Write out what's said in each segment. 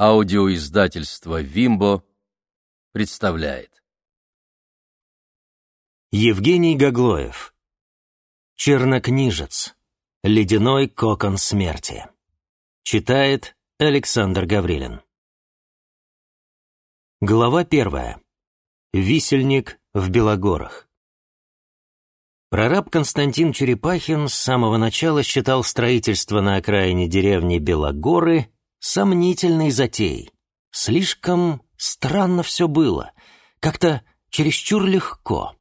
Аудиоиздательство «Вимбо» представляет. Евгений Гаглоев. Чернокнижец. Ледяной кокон смерти. Читает Александр Гаврилин. Глава первая. Висельник в Белогорах. Прораб Константин Черепахин с самого начала считал строительство на окраине деревни Белогоры сомнительной затеей. Слишком странно все было, как-то чересчур легко.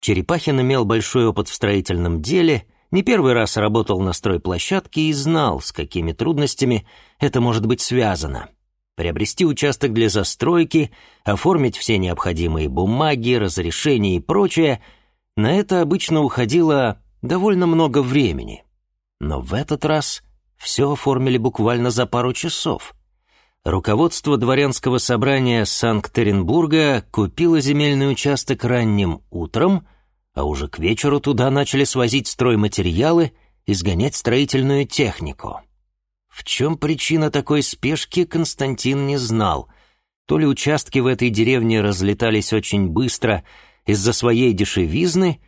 Черепахин имел большой опыт в строительном деле, не первый раз работал на стройплощадке и знал, с какими трудностями это может быть связано. Приобрести участок для застройки, оформить все необходимые бумаги, разрешения и прочее — на это обычно уходило довольно много времени. Но в этот раз все оформили буквально за пару часов. Руководство дворянского собрания Санкт-Петербурга купило земельный участок ранним утром, а уже к вечеру туда начали свозить стройматериалы и сгонять строительную технику. В чем причина такой спешки, Константин не знал. То ли участки в этой деревне разлетались очень быстро из-за своей дешевизны,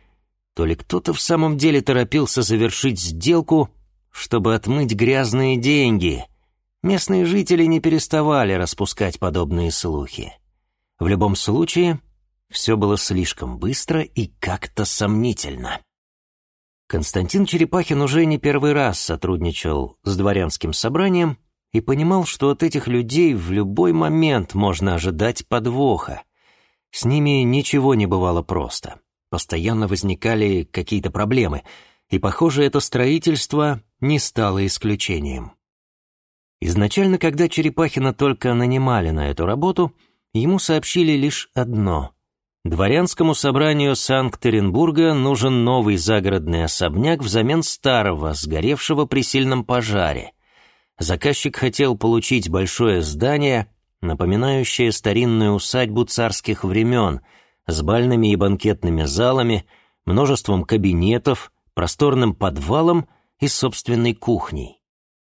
то ли кто-то в самом деле торопился завершить сделку — чтобы отмыть грязные деньги. Местные жители не переставали распускать подобные слухи. В любом случае, все было слишком быстро и как-то сомнительно. Константин Черепахин уже не первый раз сотрудничал с дворянским собранием и понимал, что от этих людей в любой момент можно ожидать подвоха. С ними ничего не бывало просто. Постоянно возникали какие-то проблемы — и, похоже, это строительство не стало исключением. Изначально, когда Черепахина только нанимали на эту работу, ему сообщили лишь одно. Дворянскому собранию Санкт-Петербурга нужен новый загородный особняк взамен старого, сгоревшего при сильном пожаре. Заказчик хотел получить большое здание, напоминающее старинную усадьбу царских времен, с бальными и банкетными залами, множеством кабинетов, просторным подвалом и собственной кухней.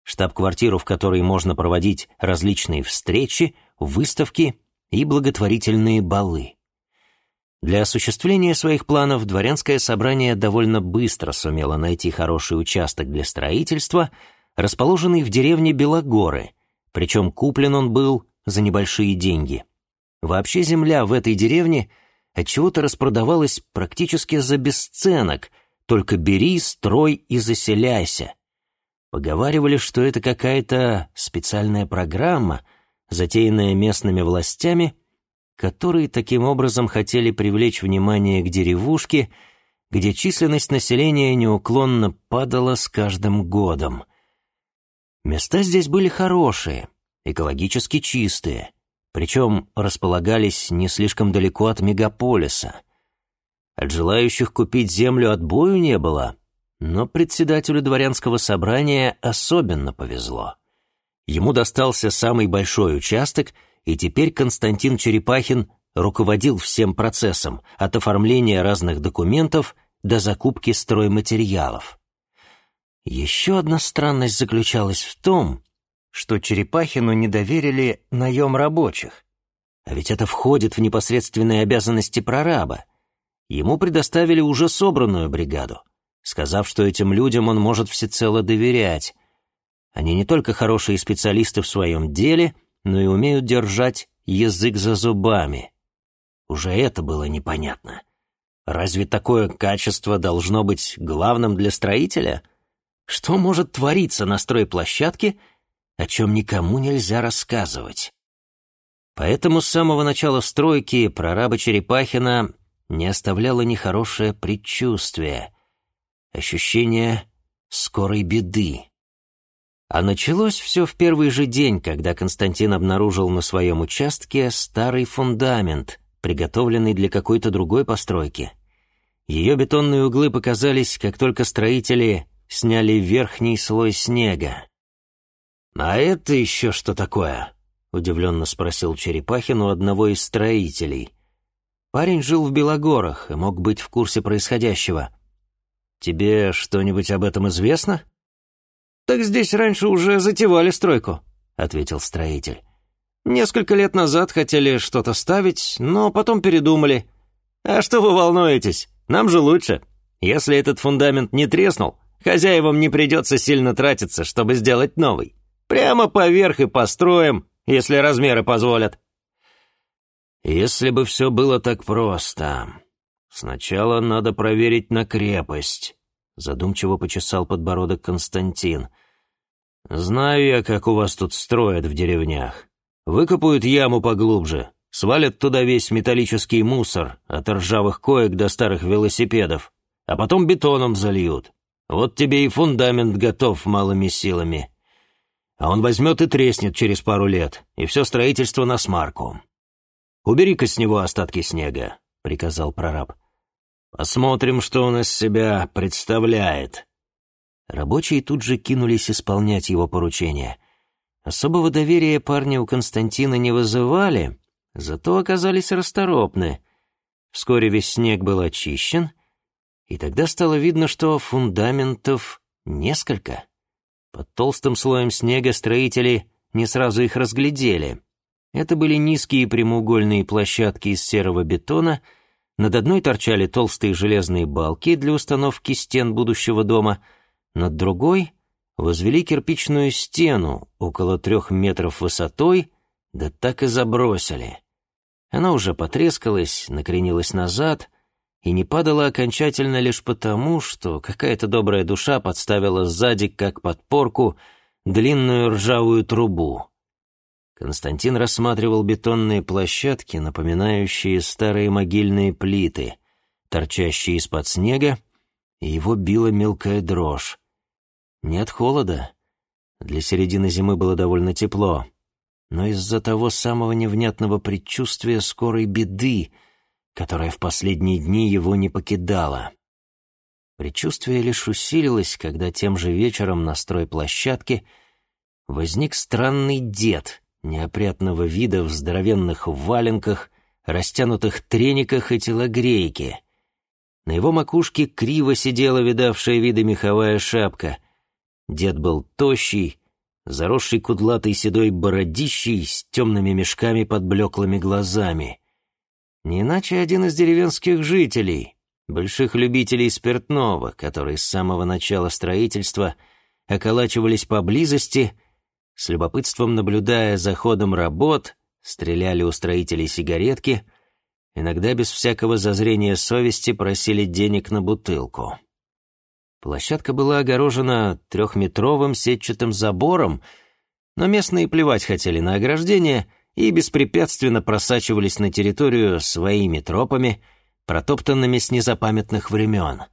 Штаб-квартиру, в которой можно проводить различные встречи, выставки и благотворительные балы. Для осуществления своих планов дворянское собрание довольно быстро сумело найти хороший участок для строительства, расположенный в деревне Белогоры, причем куплен он был за небольшие деньги. Вообще земля в этой деревне отчего-то распродавалась практически за бесценок – только бери, строй и заселяйся. Поговаривали, что это какая-то специальная программа, затеянная местными властями, которые таким образом хотели привлечь внимание к деревушке, где численность населения неуклонно падала с каждым годом. Места здесь были хорошие, экологически чистые, причем располагались не слишком далеко от мегаполиса — от желающих купить землю отбою не было, но председателю дворянского собрания особенно повезло. Ему достался самый большой участок, и теперь Константин Черепахин руководил всем процессом, от оформления разных документов до закупки стройматериалов. Еще одна странность заключалась в том, что Черепахину не доверили наем рабочих. А ведь это входит в непосредственные обязанности прораба — ему предоставили уже собранную бригаду, сказав, что этим людям он может всецело доверять. Они не только хорошие специалисты в своем деле, но и умеют держать язык за зубами. Уже это было непонятно. Разве такое качество должно быть главным для строителя? Что может твориться на стройплощадке, о чем никому нельзя рассказывать? Поэтому с самого начала стройки прораба Черепахина не оставляло нехорошее предчувствие, ощущение скорой беды. А началось все в первый же день, когда Константин обнаружил на своем участке старый фундамент, приготовленный для какой-то другой постройки. Ее бетонные углы показались, как только строители сняли верхний слой снега. «А это еще что такое?» — удивленно спросил Черепахин у одного из строителей — Парень жил в Белогорах и мог быть в курсе происходящего. «Тебе что-нибудь об этом известно?» «Так здесь раньше уже затевали стройку», — ответил строитель. «Несколько лет назад хотели что-то ставить, но потом передумали. А что вы волнуетесь? Нам же лучше. Если этот фундамент не треснул, хозяевам не придется сильно тратиться, чтобы сделать новый. Прямо поверх и построим, если размеры позволят». «Если бы все было так просто. Сначала надо проверить на крепость», — задумчиво почесал подбородок Константин. «Знаю я, как у вас тут строят в деревнях. Выкопают яму поглубже, свалят туда весь металлический мусор, от ржавых коек до старых велосипедов, а потом бетоном зальют. Вот тебе и фундамент готов малыми силами. А он возьмет и треснет через пару лет, и все строительство на смарку. «Убери-ка с него остатки снега», — приказал прораб. «Посмотрим, что он из себя представляет». Рабочие тут же кинулись исполнять его поручения. Особого доверия парни у Константина не вызывали, зато оказались расторопны. Вскоре весь снег был очищен, и тогда стало видно, что фундаментов несколько. Под толстым слоем снега строители не сразу их разглядели — это были низкие прямоугольные площадки из серого бетона, над одной торчали толстые железные балки для установки стен будущего дома, над другой возвели кирпичную стену около трех метров высотой, да так и забросили. Она уже потрескалась, накренилась назад и не падала окончательно лишь потому, что какая-то добрая душа подставила сзади, как подпорку, длинную ржавую трубу. Константин рассматривал бетонные площадки, напоминающие старые могильные плиты, торчащие из-под снега, и его била мелкая дрожь. Не от холода. Для середины зимы было довольно тепло. Но из-за того самого невнятного предчувствия скорой беды, которая в последние дни его не покидала. Предчувствие лишь усилилось, когда тем же вечером на стройплощадке возник странный дед — неопрятного вида в здоровенных валенках, растянутых трениках и телогрейке. На его макушке криво сидела видавшая виды меховая шапка. Дед был тощий, заросший кудлатой седой бородищей с темными мешками под блеклыми глазами. Не иначе один из деревенских жителей, больших любителей спиртного, которые с самого начала строительства околачивались поблизости с любопытством наблюдая за ходом работ, стреляли у строителей сигаретки, иногда без всякого зазрения совести просили денег на бутылку. Площадка была огорожена трехметровым сетчатым забором, но местные плевать хотели на ограждение и беспрепятственно просачивались на территорию своими тропами, протоптанными с незапамятных времен.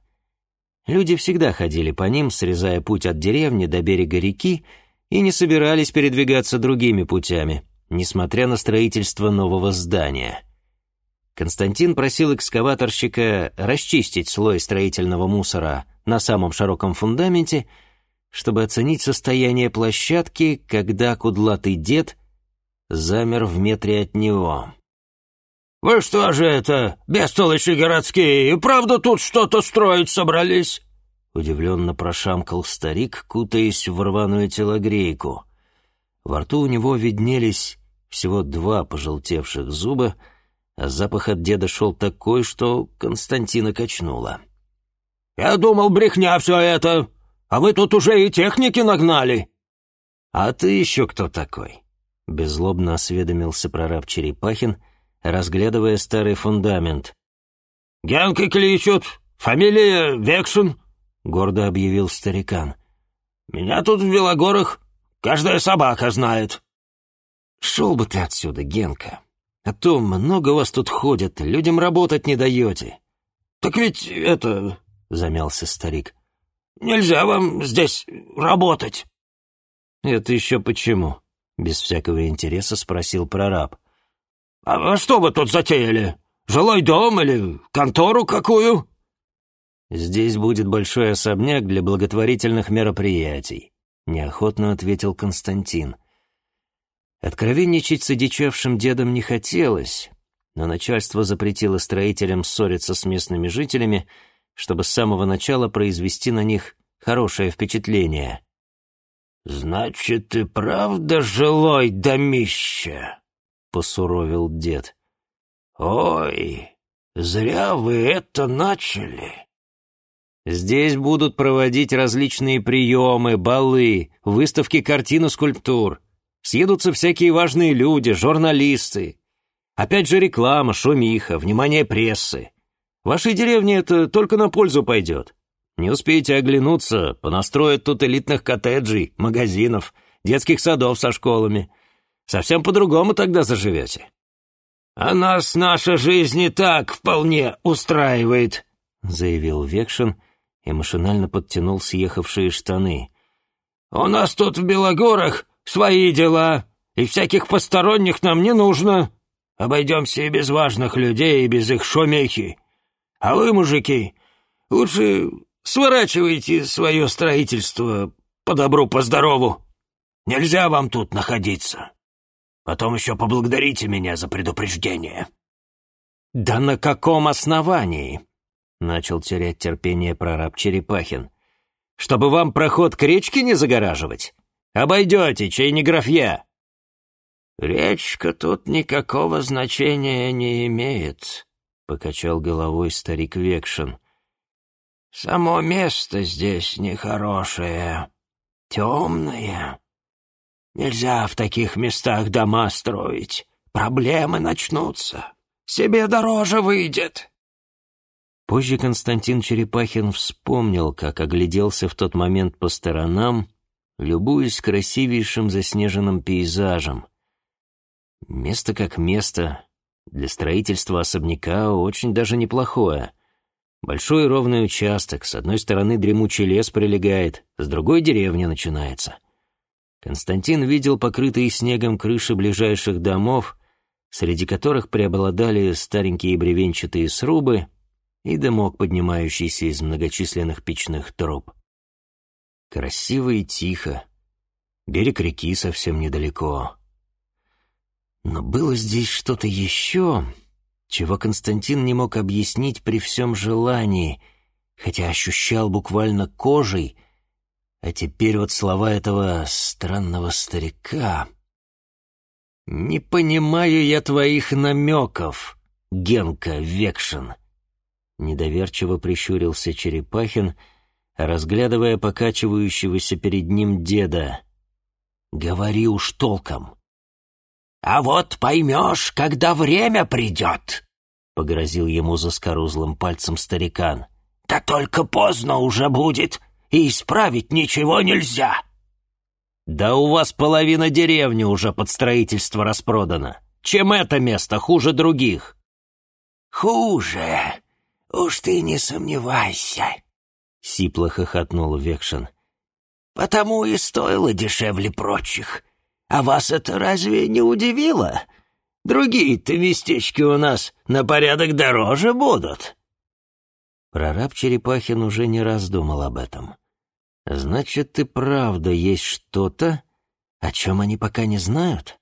Люди всегда ходили по ним, срезая путь от деревни до берега реки, и не собирались передвигаться другими путями, несмотря на строительство нового здания. Константин просил экскаваторщика расчистить слой строительного мусора на самом широком фундаменте, чтобы оценить состояние площадки, когда кудлатый дед замер в метре от него. «Вы что же это, бестолочи городские, и правда тут что-то строить собрались?» Удивленно прошамкал старик, кутаясь в рваную телогрейку. Во рту у него виднелись всего два пожелтевших зуба, а запах от деда шел такой, что Константина качнуло. «Я думал, брехня все это, а вы тут уже и техники нагнали». «А ты еще кто такой?» — беззлобно осведомился прораб Черепахин, разглядывая старый фундамент. «Генкой кличут, фамилия Векшин», — гордо объявил старикан. «Меня тут в Белогорах каждая собака знает». «Шел бы ты отсюда, Генка. А то много вас тут ходят, людям работать не даете». «Так ведь это...» — замялся старик. «Нельзя вам здесь работать». «Это еще почему?» — без всякого интереса спросил прораб. «А что вы тут затеяли? Жилой дом или контору какую?» «Здесь будет большой особняк для благотворительных мероприятий», — неохотно ответил Константин. Откровенничать с одичавшим дедом не хотелось, но начальство запретило строителям ссориться с местными жителями, чтобы с самого начала произвести на них хорошее впечатление. «Значит, ты правда жилой домище?» — посуровил дед. «Ой, зря вы это начали!» Здесь будут проводить различные приемы, балы, выставки картин и скульптур. Съедутся всякие важные люди, журналисты. Опять же реклама, шумиха, внимание прессы. Вашей деревне это только на пользу пойдет. Не успеете оглянуться, понастроят тут элитных коттеджей, магазинов, детских садов со школами. Совсем по-другому тогда заживете. «А нас наша жизнь и так вполне устраивает», — заявил Векшин и машинально подтянул съехавшие штаны. «У нас тут в Белогорах свои дела, и всяких посторонних нам не нужно. Обойдемся и без важных людей, и без их шумехи. А вы, мужики, лучше сворачивайте свое строительство по добру, по здорову. Нельзя вам тут находиться. Потом еще поблагодарите меня за предупреждение». «Да на каком основании?» — начал терять терпение прораб Черепахин. «Чтобы вам проход к речке не загораживать? Обойдете, чей не графья». «Речка тут никакого значения не имеет», — покачал головой старик Векшин. «Само место здесь нехорошее, темное. Нельзя в таких местах дома строить, проблемы начнутся, себе дороже выйдет». Позже Константин Черепахин вспомнил, как огляделся в тот момент по сторонам, любуясь красивейшим заснеженным пейзажем. Место как место, для строительства особняка очень даже неплохое. Большой ровный участок, с одной стороны дремучий лес прилегает, с другой деревня начинается. Константин видел покрытые снегом крыши ближайших домов, среди которых преобладали старенькие бревенчатые срубы и дымок, поднимающийся из многочисленных печных труб. Красиво и тихо. Берег реки совсем недалеко. Но было здесь что-то еще, чего Константин не мог объяснить при всем желании, хотя ощущал буквально кожей, а теперь вот слова этого странного старика. «Не понимаю я твоих намеков, Генка Векшин», — недоверчиво прищурился Черепахин, разглядывая покачивающегося перед ним деда. «Говори уж толком». «А вот поймешь, когда время придет», — погрозил ему заскорузлым пальцем старикан. «Да только поздно уже будет, и исправить ничего нельзя». «Да у вас половина деревни уже под строительство распродана. Чем это место хуже других?» «Хуже. Уж ты не сомневайся», — сипло хохотнул Векшин. «Потому и стоило дешевле прочих. А вас это разве не удивило? Другие-то местечки у нас на порядок дороже будут». Прораб Черепахин уже не раз думал об этом. «Значит, и правда есть что-то, о чем они пока не знают?»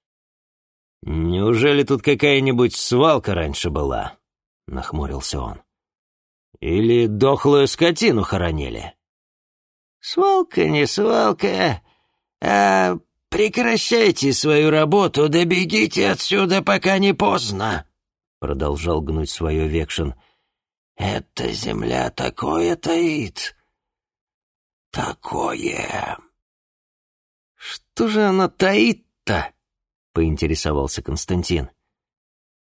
«Неужели тут какая-нибудь свалка раньше была?» — нахмурился он. «Или дохлую скотину хоронили?» «Свалка не свалка, а «Прекращайте свою работу, да бегите отсюда, пока не поздно!» Продолжал гнуть свое Векшин. «Эта земля такое таит! Такое!» «Что же она таит-то?» — поинтересовался Константин.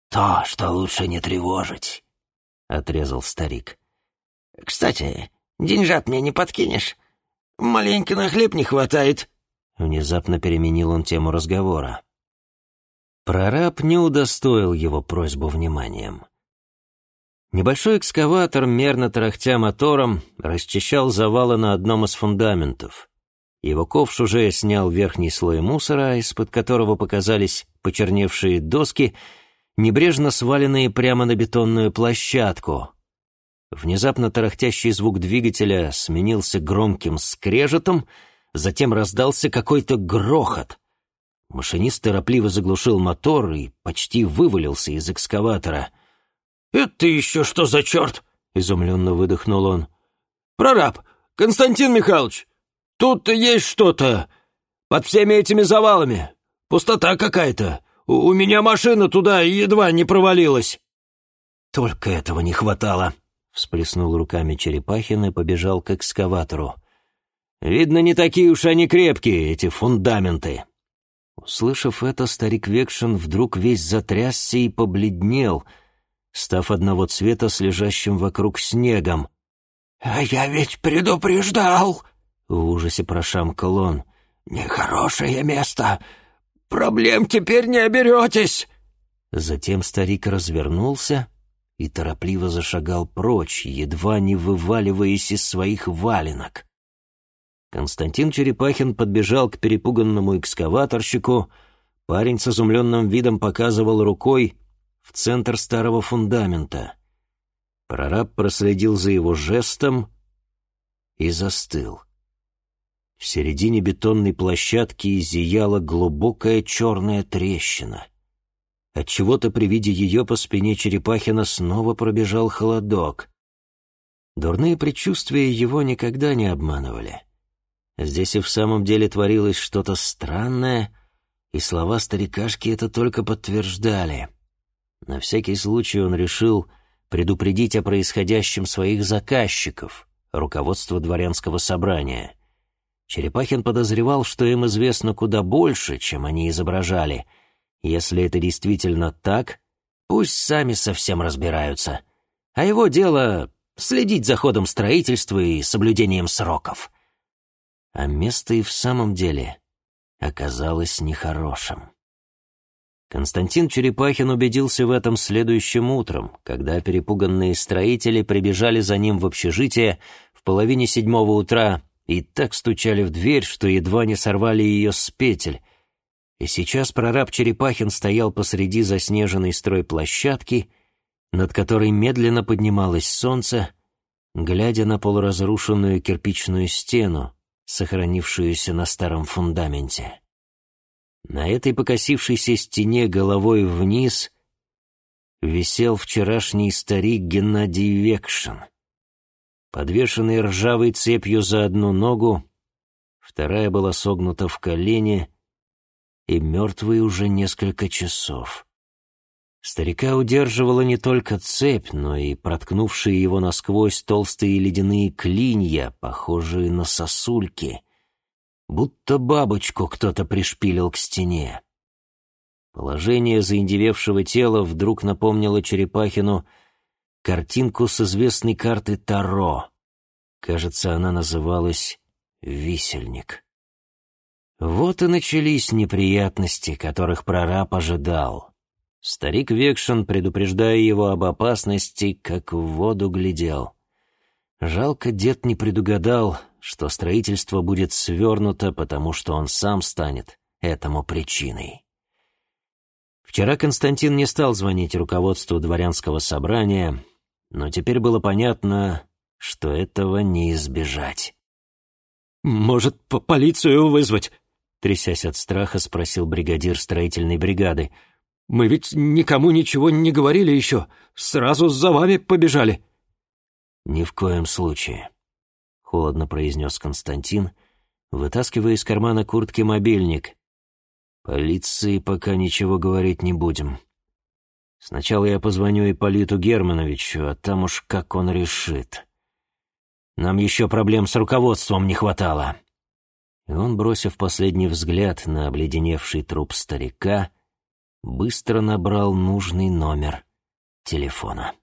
«То, что лучше не тревожить», — отрезал старик. «Кстати, деньжат мне не подкинешь? Маленько на хлеб не хватает». Внезапно переменил он тему разговора. Прораб не удостоил его просьбу вниманием. Небольшой экскаватор, мерно тарахтя мотором, расчищал завалы на одном из фундаментов. Его ковш уже снял верхний слой мусора, из-под которого показались почерневшие доски, небрежно сваленные прямо на бетонную площадку. Внезапно тарахтящий звук двигателя сменился громким скрежетом — Затем раздался какой-то грохот. Машинист торопливо заглушил мотор и почти вывалился из экскаватора. «Это еще что за черт?» — изумленно выдохнул он. «Прораб, Константин Михайлович, тут есть что-то. под всеми этими завалами. Пустота какая-то. У, меня машина туда едва не провалилась». «Только этого не хватало», — всплеснул руками Черепахин и побежал к экскаватору. «Видно, не такие уж они крепкие, эти фундаменты». Услышав это, старик Векшин вдруг весь затрясся и побледнел, став одного цвета с лежащим вокруг снегом. «А я ведь предупреждал!» — в ужасе прошамкал он. «Нехорошее место! Проблем теперь не оберетесь!» Затем старик развернулся и торопливо зашагал прочь, едва не вываливаясь из своих валенок. Константин Черепахин подбежал к перепуганному экскаваторщику. Парень с изумленным видом показывал рукой в центр старого фундамента. Прораб проследил за его жестом и застыл. В середине бетонной площадки зияла глубокая черная трещина. Отчего-то при виде ее по спине Черепахина снова пробежал холодок. Дурные предчувствия его никогда не обманывали. Здесь и в самом деле творилось что-то странное, и слова старикашки это только подтверждали. На всякий случай он решил предупредить о происходящем своих заказчиков, руководство дворянского собрания. Черепахин подозревал, что им известно куда больше, чем они изображали. Если это действительно так, пусть сами совсем разбираются. А его дело — следить за ходом строительства и соблюдением сроков — а место и в самом деле оказалось нехорошим. Константин Черепахин убедился в этом следующим утром, когда перепуганные строители прибежали за ним в общежитие в половине седьмого утра и так стучали в дверь, что едва не сорвали ее с петель. И сейчас прораб Черепахин стоял посреди заснеженной стройплощадки, над которой медленно поднималось солнце, глядя на полуразрушенную кирпичную стену, сохранившуюся на старом фундаменте. На этой покосившейся стене головой вниз висел вчерашний старик Геннадий Векшин, подвешенный ржавой цепью за одну ногу, вторая была согнута в колене и мертвый уже несколько часов. Старика удерживала не только цепь, но и проткнувшие его насквозь толстые ледяные клинья, похожие на сосульки, будто бабочку кто-то пришпилил к стене. Положение заиндевевшего тела вдруг напомнило Черепахину картинку с известной карты Таро. Кажется, она называлась «Висельник». Вот и начались неприятности, которых прораб ожидал. Старик Векшин, предупреждая его об опасности, как в воду глядел. Жалко, дед не предугадал, что строительство будет свернуто, потому что он сам станет этому причиной. Вчера Константин не стал звонить руководству дворянского собрания, но теперь было понятно, что этого не избежать. «Может, по полицию вызвать?» Трясясь от страха, спросил бригадир строительной бригады — мы ведь никому ничего не говорили еще. Сразу за вами побежали». «Ни в коем случае», — холодно произнес Константин, вытаскивая из кармана куртки мобильник. «Полиции пока ничего говорить не будем. Сначала я позвоню Ипполиту Германовичу, а там уж как он решит. Нам еще проблем с руководством не хватало». И он, бросив последний взгляд на обледеневший труп старика, — быстро набрал нужный номер телефона.